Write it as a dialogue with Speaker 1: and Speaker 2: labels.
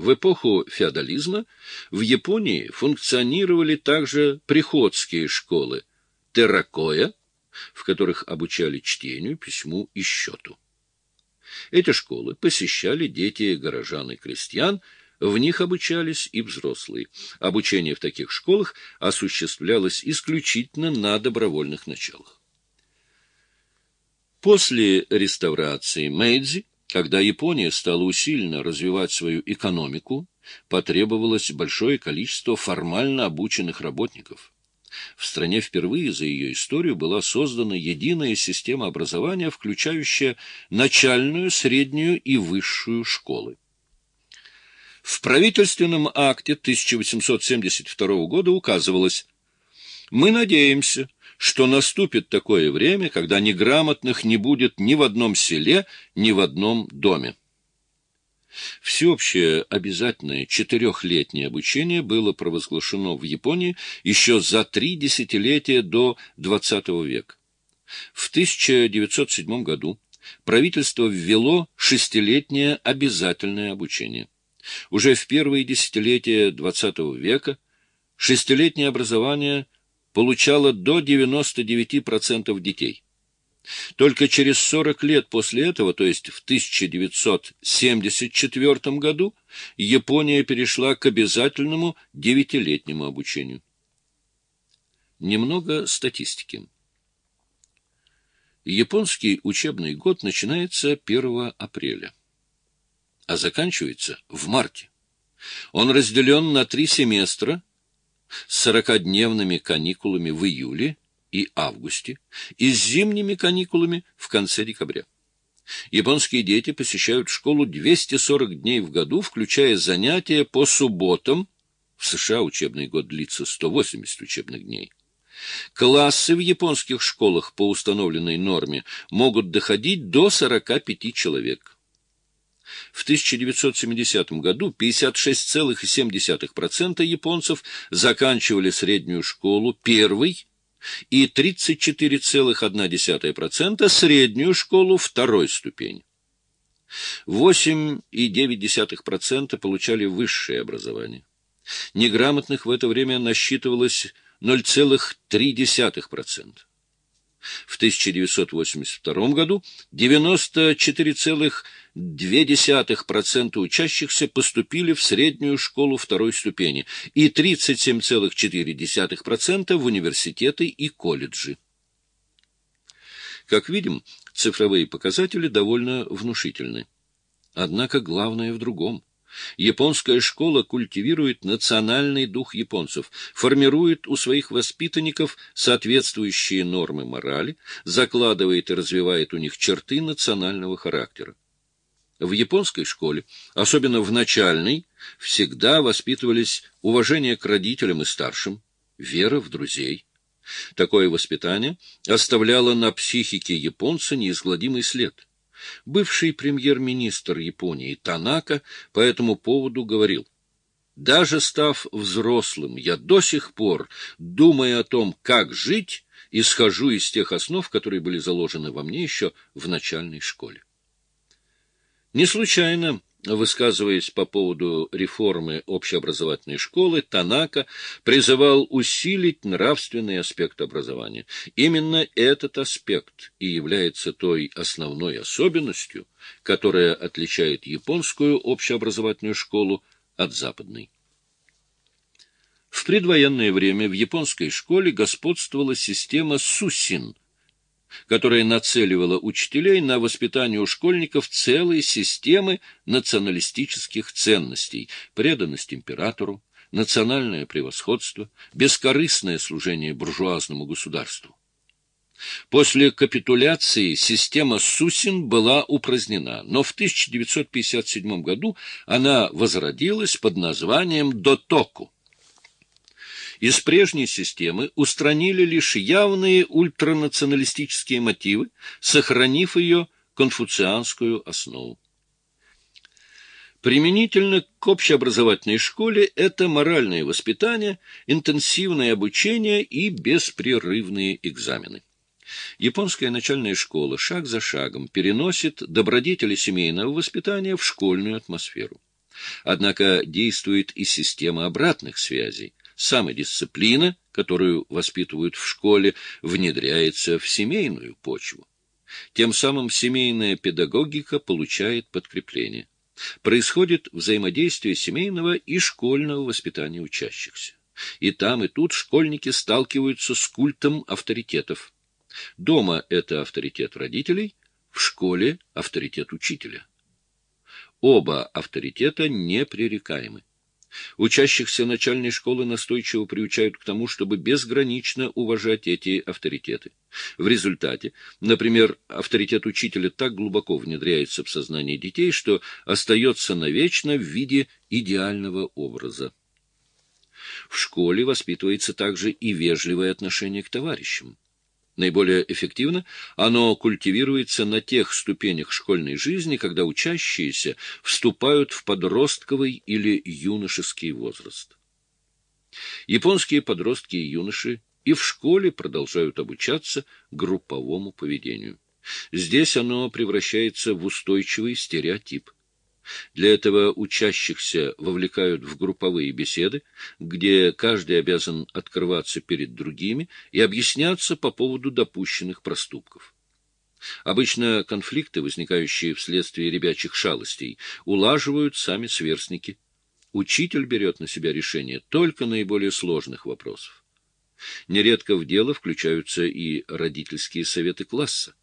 Speaker 1: В эпоху феодализма в Японии функционировали также приходские школы терракоя, в которых обучали чтению, письму и счету. Эти школы посещали дети горожан и крестьян, в них обучались и взрослые. Обучение в таких школах осуществлялось исключительно на добровольных началах. После реставрации Мэйдзи, когда Япония стала усиленно развивать свою экономику, потребовалось большое количество формально обученных работников. В стране впервые за ее историю была создана единая система образования, включающая начальную, среднюю и высшую школы. В правительственном акте 1872 года указывалось «Мы надеемся, что наступит такое время, когда неграмотных не будет ни в одном селе, ни в одном доме». Всеобщее обязательное четырехлетнее обучение было провозглашено в Японии еще за три десятилетия до XX века. В 1907 году правительство ввело шестилетнее обязательное обучение. Уже в первые десятилетия XX века шестилетнее образование получало до 99% детей. Только через 40 лет после этого, то есть в 1974 году, Япония перешла к обязательному девятилетнему обучению. Немного статистики. Японский учебный год начинается 1 апреля, а заканчивается в марте. Он разделен на три семестра с 40-дневными каникулами в июле и августе и с зимними каникулами в конце декабря. Японские дети посещают школу 240 дней в году, включая занятия по субботам. В США учебный год длится 180 учебных дней. Классы в японских школах по установленной норме могут доходить до 45 человек. В 1970 году 56,7% японцев заканчивали среднюю школу первой и 34,1% среднюю школу второй ступени. 8,9% получали высшее образование. Неграмотных в это время насчитывалось 0,3%. В 1982 году 94,2% учащихся поступили в среднюю школу второй ступени и 37,4% в университеты и колледжи. Как видим, цифровые показатели довольно внушительны. Однако главное в другом – Японская школа культивирует национальный дух японцев, формирует у своих воспитанников соответствующие нормы морали, закладывает и развивает у них черты национального характера. В японской школе, особенно в начальной, всегда воспитывались уважение к родителям и старшим, вера в друзей. Такое воспитание оставляло на психике японца неизгладимый след – Бывший премьер-министр Японии Танака по этому поводу говорил, «Даже став взрослым, я до сих пор, думая о том, как жить, исхожу из тех основ, которые были заложены во мне еще в начальной школе». Не случайно Высказываясь по поводу реформы общеобразовательной школы, Танака призывал усилить нравственный аспект образования. Именно этот аспект и является той основной особенностью, которая отличает японскую общеобразовательную школу от западной. В предвоенное время в японской школе господствовала система сусин – которая нацеливала учителей на воспитание у школьников целой системы националистических ценностей, преданность императору, национальное превосходство, бескорыстное служение буржуазному государству. После капитуляции система Сусин была упразднена, но в 1957 году она возродилась под названием Дотоку. Из прежней системы устранили лишь явные ультранационалистические мотивы, сохранив ее конфуцианскую основу. Применительно к общеобразовательной школе это моральное воспитание, интенсивное обучение и беспрерывные экзамены. Японская начальная школа шаг за шагом переносит добродетели семейного воспитания в школьную атмосферу. Однако действует и система обратных связей. Самодисциплина, которую воспитывают в школе, внедряется в семейную почву. Тем самым семейная педагогика получает подкрепление. Происходит взаимодействие семейного и школьного воспитания учащихся. И там, и тут школьники сталкиваются с культом авторитетов. Дома это авторитет родителей, в школе авторитет учителя. Оба авторитета непререкаемы. Учащихся начальной школы настойчиво приучают к тому, чтобы безгранично уважать эти авторитеты. В результате, например, авторитет учителя так глубоко внедряется в сознание детей, что остается навечно в виде идеального образа. В школе воспитывается также и вежливое отношение к товарищам. Наиболее эффективно оно культивируется на тех ступенях школьной жизни, когда учащиеся вступают в подростковый или юношеский возраст. Японские подростки и юноши и в школе продолжают обучаться групповому поведению. Здесь оно превращается в устойчивый стереотип – для этого учащихся вовлекают в групповые беседы, где каждый обязан открываться перед другими и объясняться по поводу допущенных проступков. Обычно конфликты, возникающие вследствие ребячих шалостей, улаживают сами сверстники. Учитель берет на себя решение только наиболее сложных вопросов. Нередко в дело включаются и родительские советы класса.